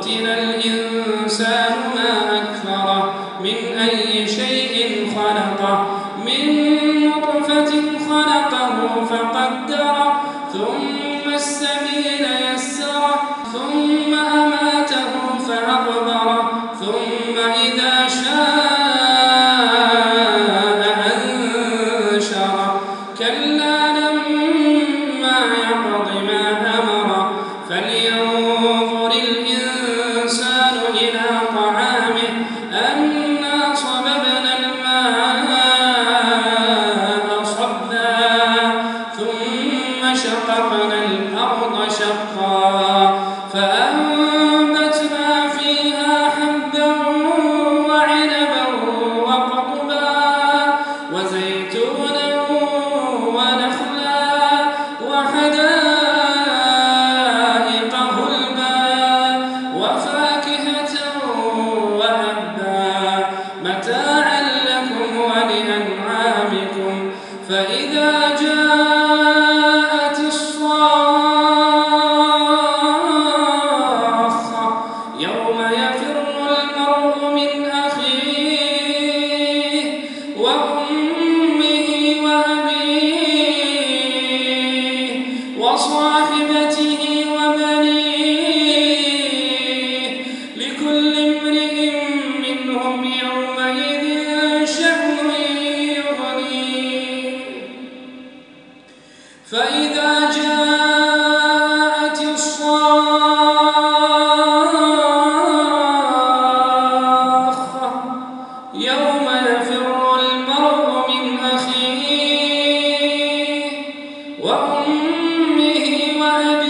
قتل الإنسان ما أكفره. من أي شيء خلقه؟ من نطفة خلقه ثم السبيل ثم أماته فأقبر ثم إذا صاحبته وبنيه gonna be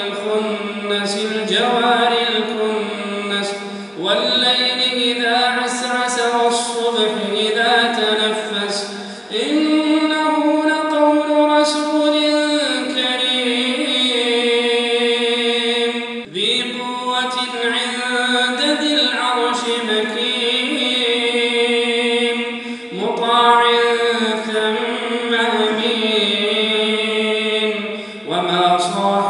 God's heart.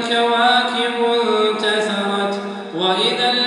كواكب انتثرت وإذا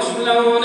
ختامه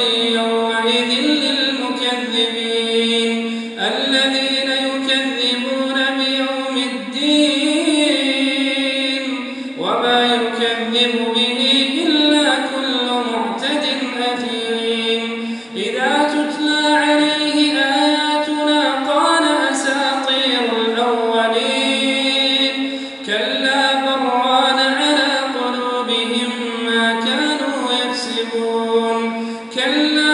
مسك وفي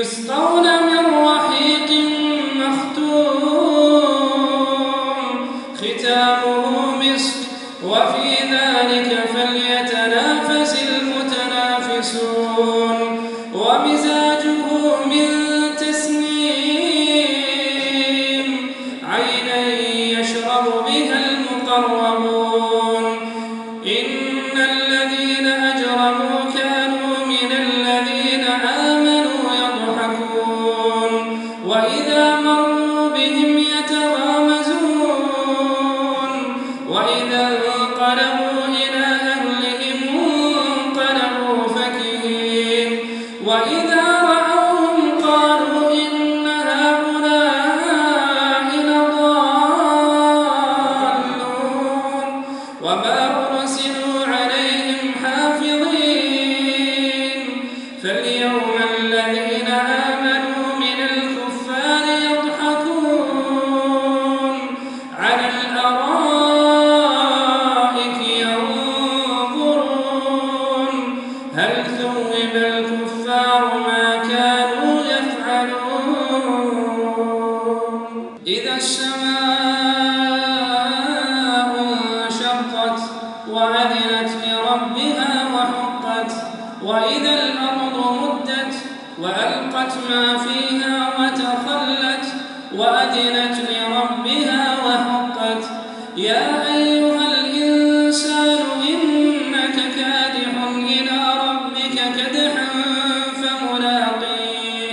ذلك فليتنافس فاليوم وإذا الأرض مدت وألقت ما فيها وتخلت وأذنت لربها وحقت يا أيها الإنسان إنك كادح إلى ربك كدحا فملاقيه.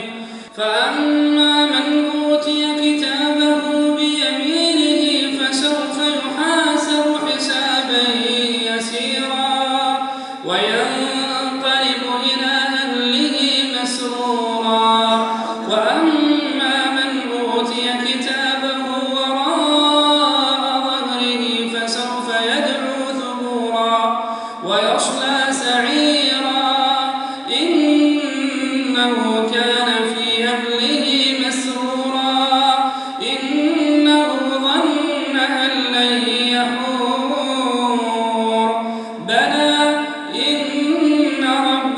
فأما من أوتي كتابه بيمينه فسوف يحاسب حسابا يسيرا وينظر الظالم إذا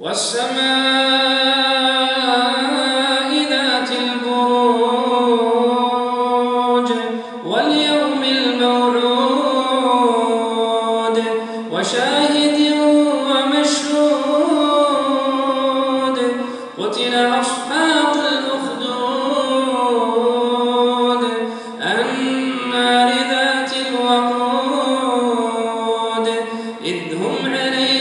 والسماء ذات البروج واليوم المولود وشاهد ومشهود قتل أصحاب الأخدود النار ذات الوقود إذ هم عليها